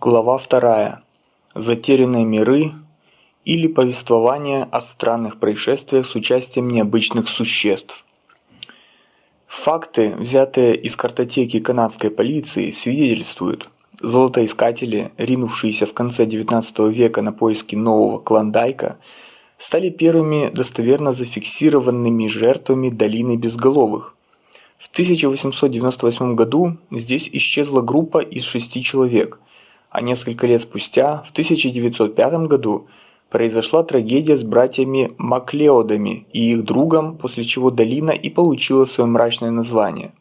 Глава вторая. Затерянные миры или повествование о странных происшествиях с участием необычных существ. Факты, взятые из картотеки канадской полиции, свидетельствуют, золотоискатели, ринувшиеся в конце XIX века на поиски нового Клондайка, стали первыми достоверно зафиксированными жертвами долины безголовых. В 1898 году здесь исчезла группа из шести человек – а несколько лет спустя, в 1905 году, произошла трагедия с братьями Маклеодами и их другом, после чего долина и получила свое мрачное название.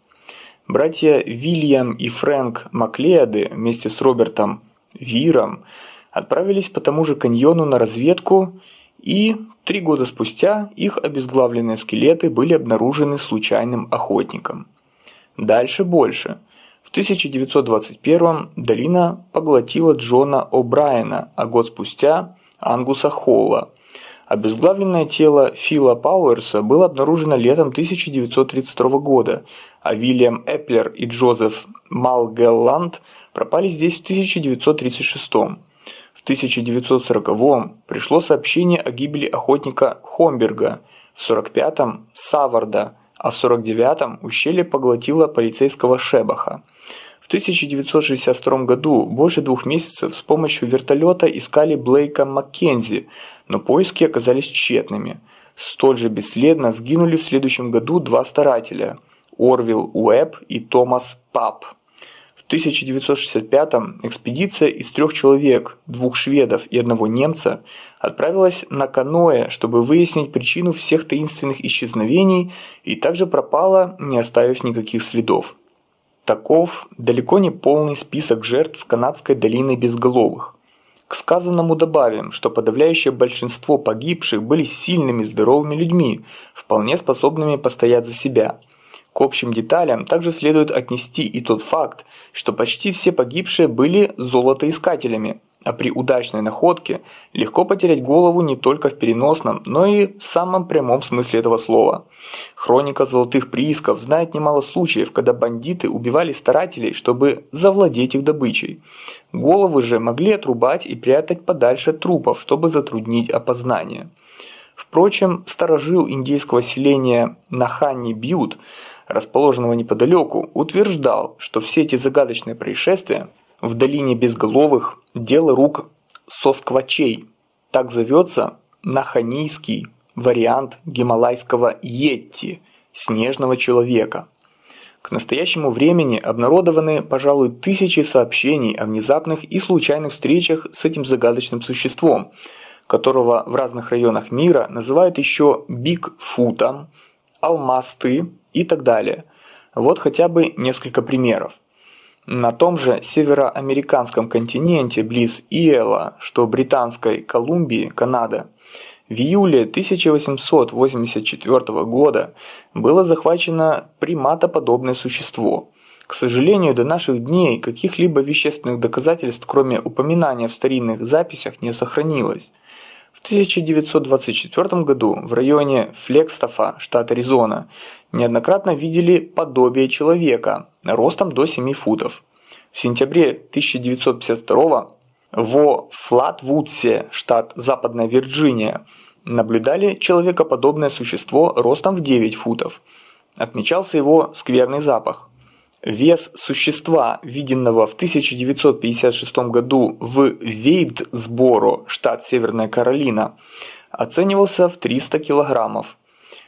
Братья Вильям и Фрэнк Маклеоды вместе с Робертом Виром отправились по тому же каньону на разведку, и три года спустя их обезглавленные скелеты были обнаружены случайным охотником. Дальше больше – 1921 долина поглотила Джона О'Брайена, а год спустя – Ангуса Холла. Обезглавленное тело Фила Пауэрса было обнаружено летом 1932 года, а Вильям Эпплер и Джозеф Малгелланд пропали здесь в 1936 В 1940 пришло сообщение о гибели охотника Хомберга, в 1945-м – Саварда, а в 1949-м ущелье поглотило полицейского Шебаха. В 1962 году больше двух месяцев с помощью вертолета искали Блейка Маккензи, но поиски оказались тщетными. Столь же бесследно сгинули в следующем году два старателя – Орвилл Уэбб и Томас Пап. В 1965-м экспедиция из трех человек, двух шведов и одного немца, отправилась на каноэ, чтобы выяснить причину всех таинственных исчезновений и также пропала, не оставив никаких следов. Таков далеко не полный список жертв канадской долины безголовых. К сказанному добавим, что подавляющее большинство погибших были сильными здоровыми людьми, вполне способными постоять за себя. К общим деталям также следует отнести и тот факт, что почти все погибшие были золотоискателями, а при удачной находке легко потерять голову не только в переносном, но и в самом прямом смысле этого слова. Хроника золотых приисков знает немало случаев, когда бандиты убивали старателей, чтобы завладеть их добычей. Головы же могли отрубать и прятать подальше трупов, чтобы затруднить опознание. Впрочем, сторожил индейского селения Наханни Бьют, расположенного неподалеку, утверждал, что все эти загадочные происшествия в долине безголовых дело рук сосквачей. Так зовется наханийский вариант гималайского йетти – снежного человека. К настоящему времени обнародованы, пожалуй, тысячи сообщений о внезапных и случайных встречах с этим загадочным существом, которого в разных районах мира называют еще Бигфутом, Алмасты и так далее. Вот хотя бы несколько примеров. На том же североамериканском континенте, близ Иэла, что Британской Колумбии, Канада, в июле 1884 года было захвачено приматоподобное существо. К сожалению, до наших дней каких-либо вещественных доказательств, кроме упоминания в старинных записях, не сохранилось. В 1924 году в районе Флекстафа, штат Аризона, неоднократно видели подобие человека ростом до 7 футов. В сентябре 1952 во Флатвудсе, штат Западная Вирджиния, наблюдали человекоподобное существо ростом в 9 футов. Отмечался его скверный запах. Вес существа, виденного в 1956 году в Вейдсборо, штат Северная Каролина, оценивался в 300 килограммов.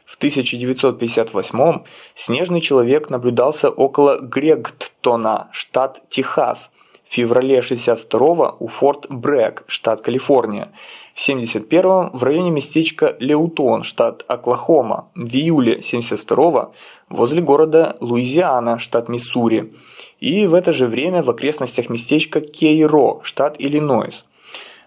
В 1958 снежный человек наблюдался около Грегтона, штат Техас, в феврале 62 у Форт Брэк, штат Калифорния, в 71 в районе местечка Леутон, штат Оклахома, в июле 72 возле города Луизиана, штат Миссури, и в это же время в окрестностях местечка Кейро, штат Иллинойс.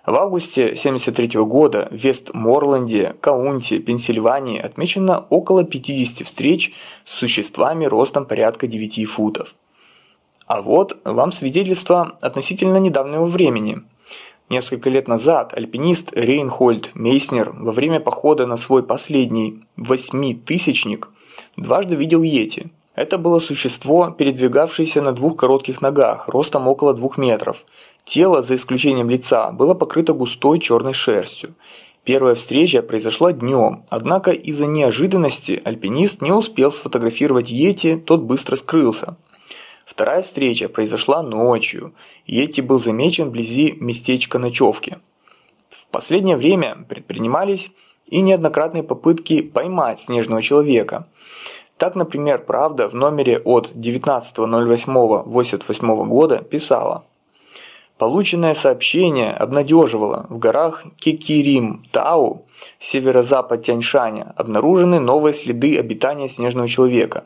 В августе 1973 года в Вестморленде, Каунти, Пенсильвании отмечено около 50 встреч с существами ростом порядка 9 футов. А вот вам свидетельство относительно недавнего времени. Несколько лет назад альпинист Рейнхольд Мейснер во время похода на свой последний восьмитысячник дважды видел Йети. Это было существо, передвигавшееся на двух коротких ногах, ростом около двух метров. Тело, за исключением лица, было покрыто густой черной шерстью. Первая встреча произошла днем, однако из-за неожиданности альпинист не успел сфотографировать Йети, тот быстро скрылся. Вторая встреча произошла ночью. Йети был замечен вблизи местечка ночевки. В последнее время предпринимались и неоднократные попытки поймать снежного человека. Так, например, «Правда» в номере от 19.08.88 года писала Полученное сообщение обнадеживало. В горах Кикирим-Тау, северо-запад Тяньшаня, обнаружены новые следы обитания снежного человека.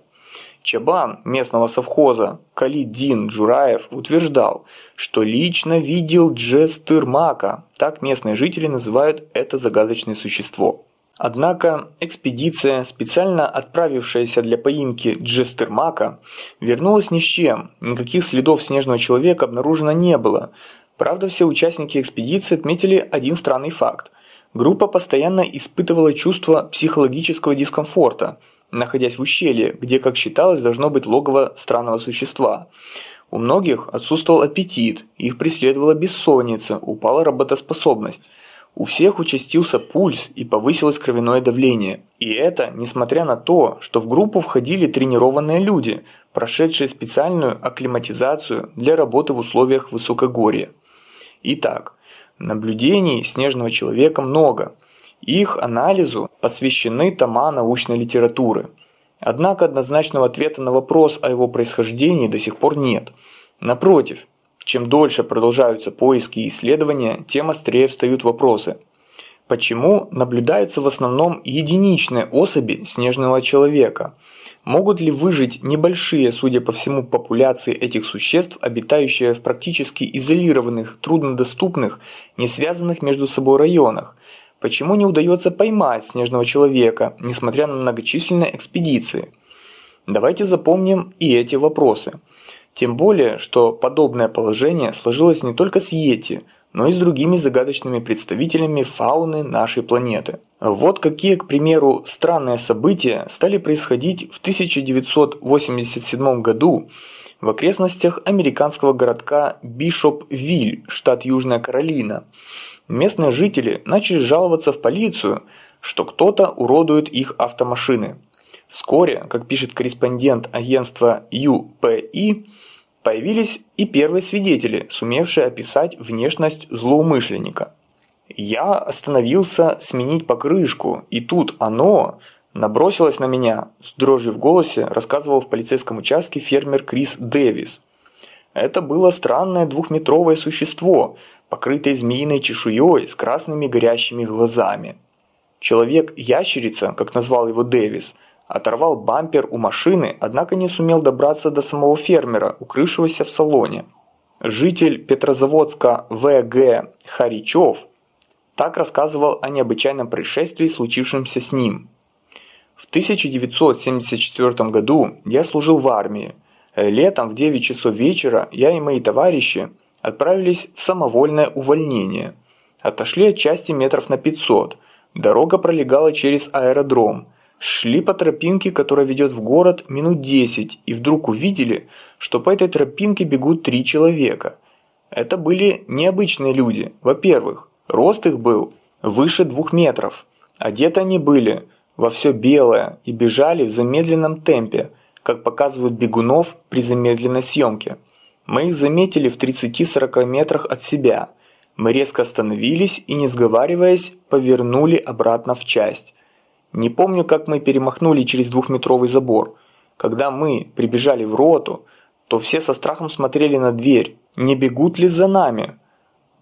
Чабан местного совхоза Калидин Джураев утверждал, что лично видел Джестырмака, так местные жители называют это загадочное существо. Однако экспедиция, специально отправившаяся для поимки Джестермака, вернулась ни с чем, никаких следов снежного человека обнаружено не было. Правда, все участники экспедиции отметили один странный факт. Группа постоянно испытывала чувство психологического дискомфорта, находясь в ущелье, где, как считалось, должно быть логово странного существа. У многих отсутствовал аппетит, их преследовала бессонница, упала работоспособность. У всех участился пульс и повысилось кровяное давление. И это несмотря на то, что в группу входили тренированные люди, прошедшие специальную акклиматизацию для работы в условиях высокогорья. Итак, наблюдений снежного человека много. Их анализу посвящены тома научной литературы. Однако однозначного ответа на вопрос о его происхождении до сих пор нет. Напротив, чем дольше продолжаются поиски и исследования, тем острее встают вопросы. Почему наблюдаются в основном единичные особи снежного человека? Могут ли выжить небольшие, судя по всему, популяции этих существ, обитающие в практически изолированных, труднодоступных, не связанных между собой районах? Почему не удается поймать снежного человека, несмотря на многочисленные экспедиции? Давайте запомним и эти вопросы. Тем более, что подобное положение сложилось не только с Йети, но и с другими загадочными представителями фауны нашей планеты. Вот какие, к примеру, странные события стали происходить в 1987 году в окрестностях американского городка Бишопвиль, штат Южная Каролина. Местные жители начали жаловаться в полицию, что кто-то уродует их автомашины. Вскоре, как пишет корреспондент агентства UPI, Появились и первые свидетели, сумевшие описать внешность злоумышленника. Я остановился сменить покрышку, и тут оно набросилось на меня, с дрожью в голосе рассказывал в полицейском участке фермер Крис Дэвис. Это было странное двухметровое существо, покрытое змеиной чешуей с красными горящими глазами. Человек-ящерица, как назвал его Дэвис – Оторвал бампер у машины, однако не сумел добраться до самого фермера, укрывшегося в салоне. Житель Петрозаводска В.Г. Харичев так рассказывал о необычайном происшествии, случившемся с ним. В 1974 году я служил в армии. Летом в 9 часов вечера я и мои товарищи отправились в самовольное увольнение. Отошли от части метров на 500. Дорога пролегала через аэродром – Шли по тропинке, которая ведет в город, минут десять, и вдруг увидели, что по этой тропинке бегут три человека. Это были необычные люди. Во-первых, рост их был выше двух метров. Одеты они были во все белое и бежали в замедленном темпе, как показывают бегунов при замедленной съемке. Мы их заметили в 30-40 метрах от себя. Мы резко остановились и, не сговариваясь, повернули обратно в часть. Не помню, как мы перемахнули через двухметровый забор. Когда мы прибежали в роту, то все со страхом смотрели на дверь, не бегут ли за нами.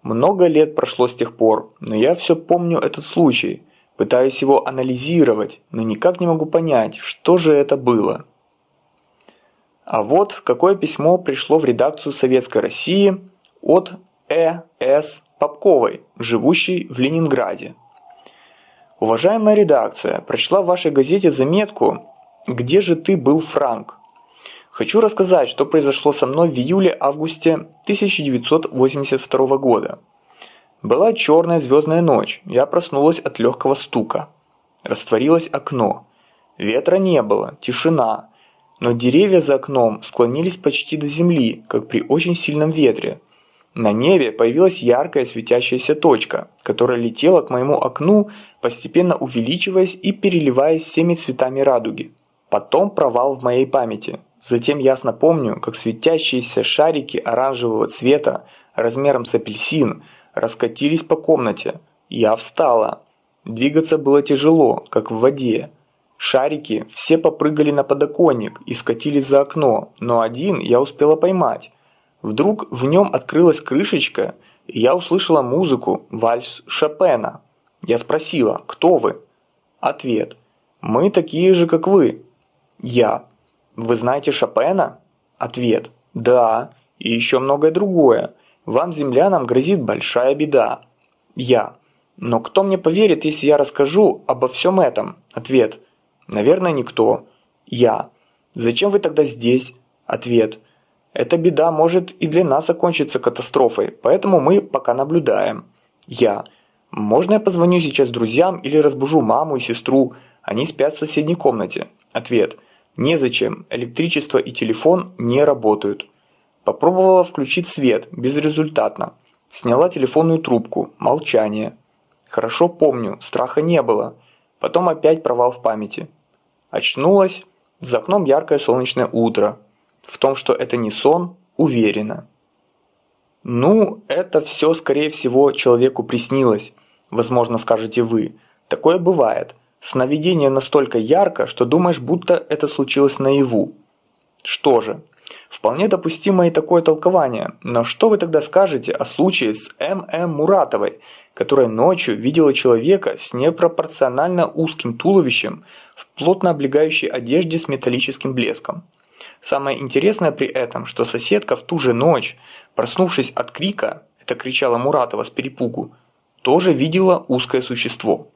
Много лет прошло с тех пор, но я все помню этот случай. Пытаюсь его анализировать, но никак не могу понять, что же это было. А вот какое письмо пришло в редакцию Советской России от Э. С. Попковой, живущей в Ленинграде. Уважаемая редакция, прочла в вашей газете заметку «Где же ты был, Франк?». Хочу рассказать, что произошло со мной в июле-августе 1982 года. Была черная звездная ночь, я проснулась от легкого стука. Растворилось окно. Ветра не было, тишина. Но деревья за окном склонились почти до земли, как при очень сильном ветре. На небе появилась яркая светящаяся точка, которая летела к моему окну, постепенно увеличиваясь и переливаясь всеми цветами радуги. Потом провал в моей памяти. Затем ясно помню, как светящиеся шарики оранжевого цвета размером с апельсин раскатились по комнате. Я встала. Двигаться было тяжело, как в воде. Шарики все попрыгали на подоконник и скатились за окно, но один я успела поймать. Вдруг в нем открылась крышечка, и я услышала музыку, вальс Шопена. Я спросила, кто вы? Ответ. Мы такие же, как вы. Я. Вы знаете Шопена? Ответ. Да, и еще многое другое. Вам, землянам, грозит большая беда. Я. Но кто мне поверит, если я расскажу обо всем этом? Ответ. Наверное, никто. Я. Зачем вы тогда здесь? Ответ. Эта беда может и для нас закончиться катастрофой, поэтому мы пока наблюдаем. Я. Можно я позвоню сейчас друзьям или разбужу маму и сестру? Они спят в соседней комнате. Ответ. Незачем. Электричество и телефон не работают. Попробовала включить свет. Безрезультатно. Сняла телефонную трубку. Молчание. Хорошо помню, страха не было. Потом опять провал в памяти. Очнулась. За окном яркое солнечное утро. В том, что это не сон, уверена. Ну, это все, скорее всего, человеку приснилось, возможно, скажете вы. Такое бывает. Сновидение настолько ярко, что думаешь, будто это случилось наяву. Что же, вполне допустимо и такое толкование, но что вы тогда скажете о случае с М.М. Муратовой, которая ночью видела человека с непропорционально узким туловищем в плотно облегающей одежде с металлическим блеском? Самое интересное при этом, что соседка в ту же ночь, проснувшись от крика, это кричала Муратова с перепугу, тоже видела узкое существо.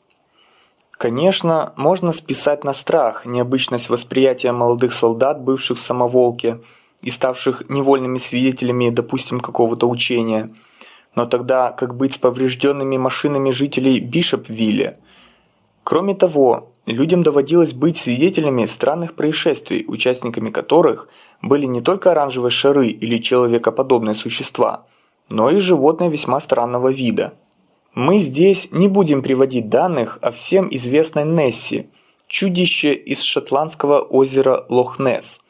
Конечно, можно списать на страх необычность восприятия молодых солдат, бывших в самоволке и ставших невольными свидетелями, допустим, какого-то учения. Но тогда как быть с поврежденными машинами жителей Бишопвилля? Кроме того, людям доводилось быть свидетелями странных происшествий, участниками которых были не только оранжевые шары или человекоподобные существа, но и животные весьма странного вида. Мы здесь не будем приводить данных о всем известной Несси, чудище из шотландского озера Лохнесс.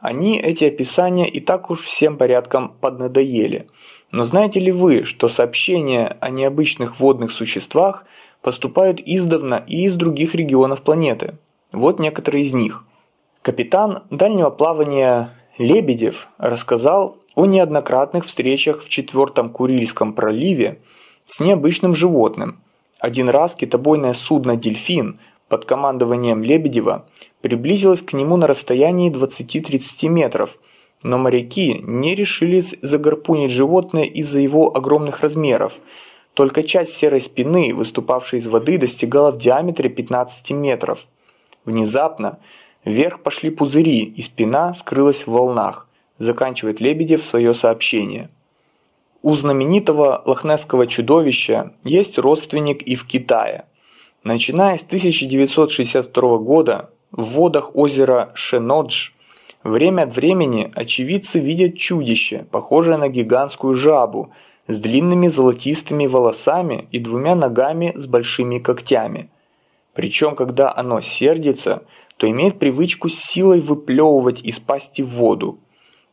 Они, эти описания, и так уж всем порядком поднадоели. Но знаете ли вы, что сообщения о необычных водных существах поступают издавна и из других регионов планеты? Вот некоторые из них. Капитан дальнего плавания Лебедев рассказал о неоднократных встречах в Четвертом Курильском проливе с необычным животным. Один раз китобойное судно «Дельфин» под командованием Лебедева приблизилось к нему на расстоянии 20-30 метров, но моряки не решились загарпунить животное из-за его огромных размеров. Только часть серой спины, выступавшей из воды, достигала в диаметре 15 метров. Внезапно вверх пошли пузыри, и спина скрылась в волнах, заканчивает Лебедев свое сообщение. У знаменитого лохнесского чудовища есть родственник и в Китае. Начиная с 1962 года в водах озера Шенодж время от времени очевидцы видят чудище, похожее на гигантскую жабу, с длинными золотистыми волосами и двумя ногами с большими когтями. Причем, когда оно сердится, то имеет привычку силой выплевывать из пасти воду.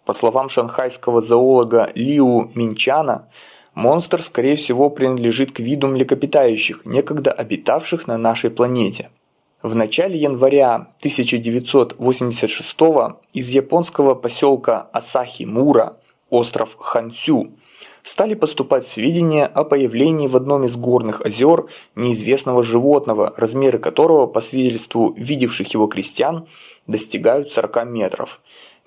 По словам шанхайского зоолога Лиу Минчана, монстр, скорее всего, принадлежит к виду млекопитающих, некогда обитавших на нашей планете. В начале января 1986 из японского поселка Асахи-Мура, остров Хансю, стали поступать сведения о появлении в одном из горных озер неизвестного животного, размеры которого, по свидетельству видевших его крестьян, достигают 40 метров.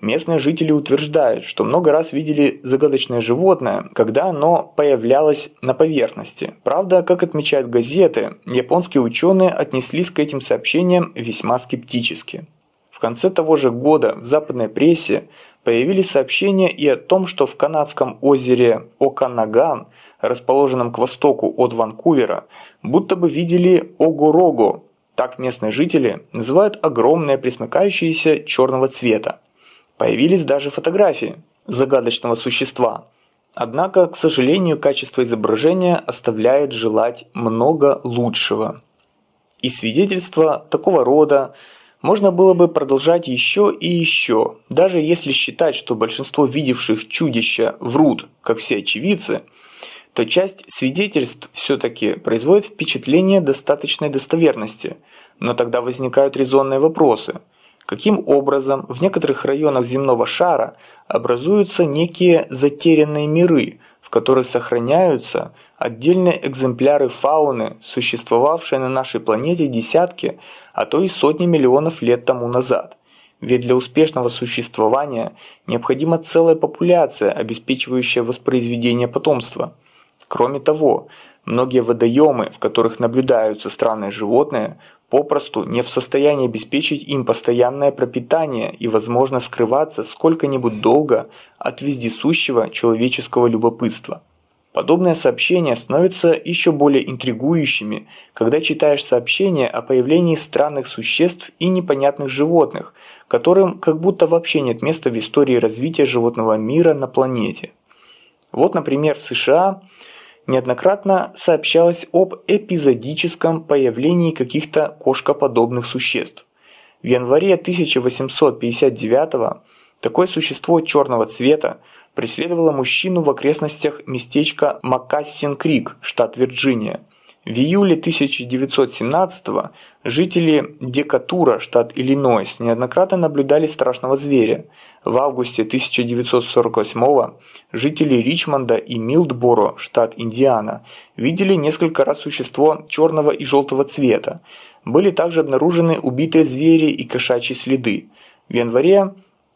Местные жители утверждают, что много раз видели загадочное животное, когда оно появлялось на поверхности. Правда, как отмечают газеты, японские ученые отнеслись к этим сообщениям весьма скептически. В конце того же года в западной прессе появились сообщения и о том, что в канадском озере Оканаган, расположенном к востоку от Ванкувера, будто бы видели Огорого, так местные жители называют огромное пресмыкающееся черного цвета. Появились даже фотографии загадочного существа. Однако, к сожалению, качество изображения оставляет желать много лучшего. И свидетельства такого рода можно было бы продолжать еще и еще, даже если считать, что большинство видевших чудища врут, как все очевидцы, то часть свидетельств все-таки производит впечатление достаточной достоверности, но тогда возникают резонные вопросы. Каким образом в некоторых районах земного шара образуются некие затерянные миры, в которых сохраняются отдельные экземпляры фауны, существовавшие на нашей планете десятки, а то и сотни миллионов лет тому назад. Ведь для успешного существования необходима целая популяция, обеспечивающая воспроизведение потомства. Кроме того, многие водоемы, в которых наблюдаются странные животные, попросту не в состоянии обеспечить им постоянное пропитание и возможно скрываться сколько-нибудь долго от вездесущего человеческого любопытства. Подобные сообщения становятся еще более интригующими, когда читаешь сообщения о появлении странных существ и непонятных животных, которым как будто вообще нет места в истории развития животного мира на планете. Вот, например, в США неоднократно сообщалось об эпизодическом появлении каких-то кошкоподобных существ. В январе 1859 такое существо черного цвета преследовала мужчину в окрестностях местечка Макассин-Крик, штат Вирджиния. В июле 1917-го жители Декатура, штат Иллинойс, неоднократно наблюдали страшного зверя. В августе 1948-го жители Ричмонда и Милдборо, штат Индиана, видели несколько раз существо черного и желтого цвета. Были также обнаружены убитые звери и кошачьи следы. В январе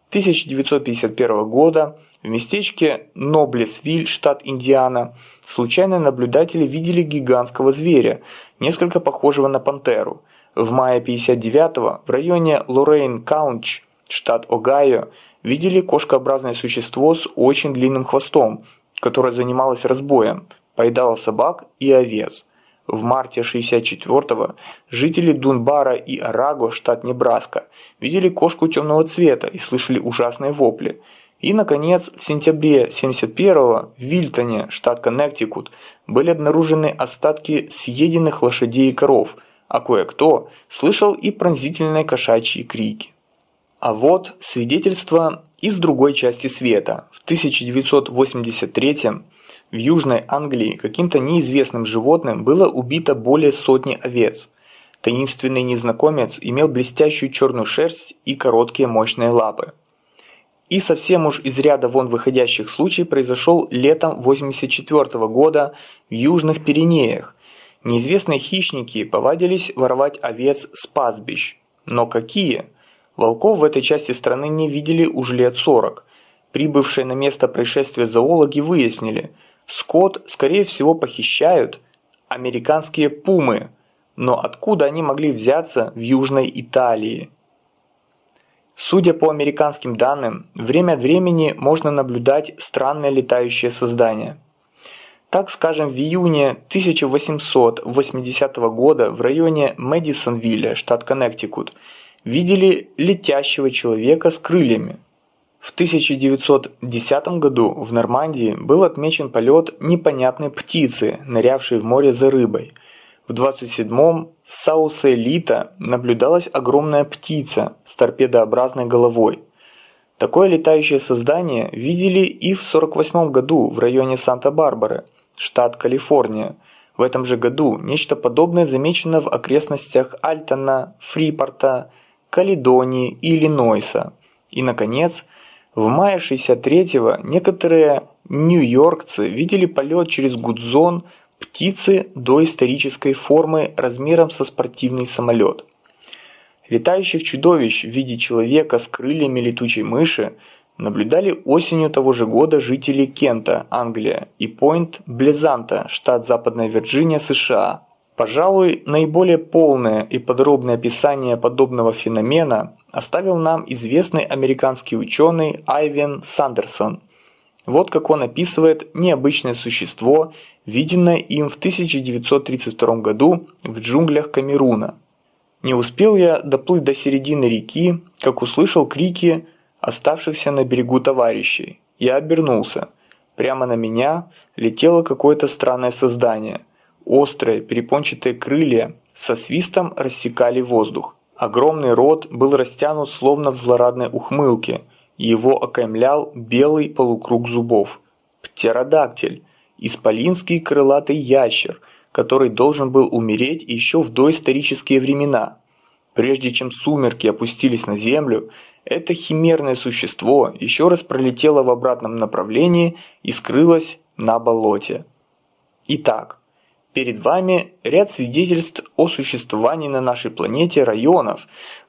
1951 года в местечке Ноблесвиль, штат Индиана, случайные наблюдатели видели гигантского зверя, несколько похожего на пантеру. В мае 59-го в районе Лорейн-Каунти, штат Огайо, видели кошкообразное существо с очень длинным хвостом, которое занималось разбоем, поедало собак и овец. В марте 64-го жители Дунбара и Араго, штат Небраска, видели кошку темного цвета и слышали ужасные вопли – и, наконец, в сентябре 71-го в Вильтоне, штат Коннектикут, были обнаружены остатки съеденных лошадей и коров, а кое-кто слышал и пронзительные кошачьи крики. А вот свидетельство из другой части света. В 1983 в Южной Англии каким-то неизвестным животным было убито более сотни овец. Таинственный незнакомец имел блестящую черную шерсть и короткие мощные лапы. И совсем уж из ряда вон выходящих случай произошел летом 84 -го года в Южных Пиренеях. Неизвестные хищники повадились воровать овец с пастбищ. Но какие? Волков в этой части страны не видели уже лет 40. Прибывшие на место происшествия зоологи выяснили, скот, скорее всего, похищают американские пумы. Но откуда они могли взяться в Южной Италии? Судя по американским данным, время от времени можно наблюдать странные летающие создания. Так скажем, в июне 1880 года в районе Мэдисонвилля, штат Коннектикут, видели летящего человека с крыльями. В 1910 году в Нормандии был отмечен полет непонятной птицы, нырявшей в море за рыбой – в 27-м с Сауселита наблюдалась огромная птица с торпедообразной головой. Такое летающее создание видели и в 48 году в районе Санта-Барбары, штат Калифорния. В этом же году нечто подобное замечено в окрестностях Альтона, Фрипорта, Каледонии и Иллинойса. И, наконец, в мае 63-го некоторые нью-йоркцы видели полет через Гудзон Птицы доисторической формы размером со спортивный самолет. Летающих чудовищ в виде человека с крыльями летучей мыши наблюдали осенью того же года жители Кента, Англия, и Пойнт-Блезанта, штат Западная Вирджиния, США. Пожалуй, наиболее полное и подробное описание подобного феномена оставил нам известный американский ученый Айвен Сандерсон. Вот как он описывает необычное существо, виденное им в 1932 году в джунглях Камеруна. Не успел я доплыть до середины реки, как услышал крики оставшихся на берегу товарищей. Я обернулся. Прямо на меня летело какое-то странное создание. Острые перепончатые крылья со свистом рассекали воздух. Огромный рот был растянут словно в злорадной ухмылке, его окаймлял белый полукруг зубов. Птеродактиль, исполинский крылатый ящер, который должен был умереть еще в доисторические времена. Прежде чем сумерки опустились на землю, это химерное существо еще раз пролетело в обратном направлении и скрылось на болоте. Итак, перед вами ряд свидетельств о существовании на нашей планете районов,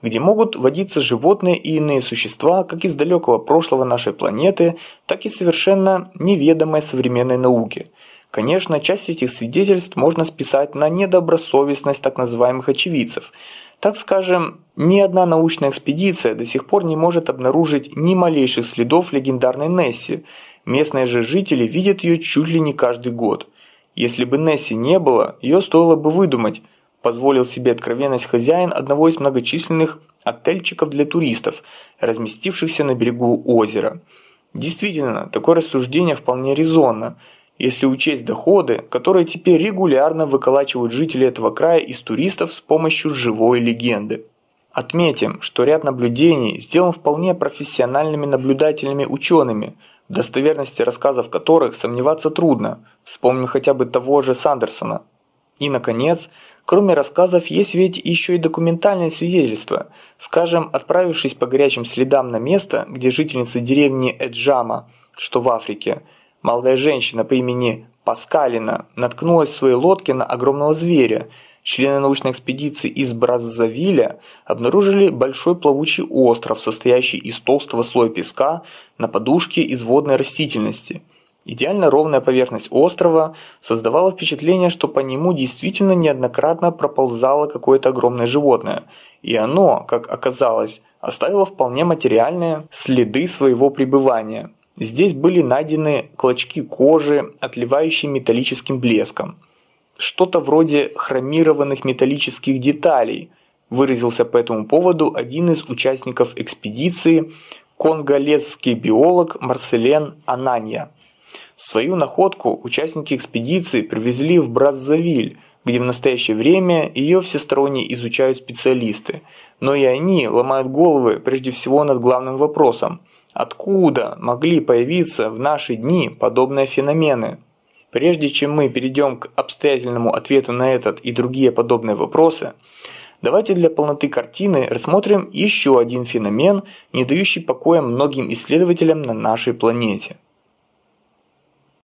где могут водиться животные и иные существа как из далекого прошлого нашей планеты, так и совершенно неведомой современной науке. Конечно, часть этих свидетельств можно списать на недобросовестность так называемых очевидцев – так скажем, ни одна научная экспедиция до сих пор не может обнаружить ни малейших следов легендарной Несси. Местные же жители видят ее чуть ли не каждый год. Если бы Несси не было, ее стоило бы выдумать, позволил себе откровенность хозяин одного из многочисленных отельчиков для туристов, разместившихся на берегу озера. Действительно, такое рассуждение вполне резонно – если учесть доходы, которые теперь регулярно выколачивают жители этого края из туристов с помощью живой легенды. Отметим, что ряд наблюдений сделан вполне профессиональными наблюдательными учеными, достоверности рассказов которых сомневаться трудно, вспомним хотя бы того же Сандерсона. И, наконец, кроме рассказов есть ведь еще и документальные свидетельства. Скажем, отправившись по горячим следам на место, где жительница деревни Эджама, что в Африке, Молодая женщина по имени Паскалина наткнулась в своей лодке на огромного зверя. Члены научной экспедиции из Браззавиля обнаружили большой плавучий остров, состоящий из толстого слоя песка на подушке из водной растительности. Идеально ровная поверхность острова создавала впечатление, что по нему действительно неоднократно проползало какое-то огромное животное, и оно, как оказалось, оставило вполне материальные следы своего пребывания. Здесь были найдены клочки кожи, отливающие металлическим блеском. Что-то вроде хромированных металлических деталей, выразился по этому поводу один из участников экспедиции, конголезский биолог Марселен Ананья. Свою находку участники экспедиции привезли в Браззавиль, где в настоящее время ее всесторонне изучают специалисты, но и они ломают головы прежде всего над главным вопросом – Откуда могли появиться в наши дни подобные феномены? Прежде чем мы перейдем к обстоятельному ответу на этот и другие подобные вопросы, давайте для полноты картины рассмотрим еще один феномен, не дающий покоя многим исследователям на нашей планете –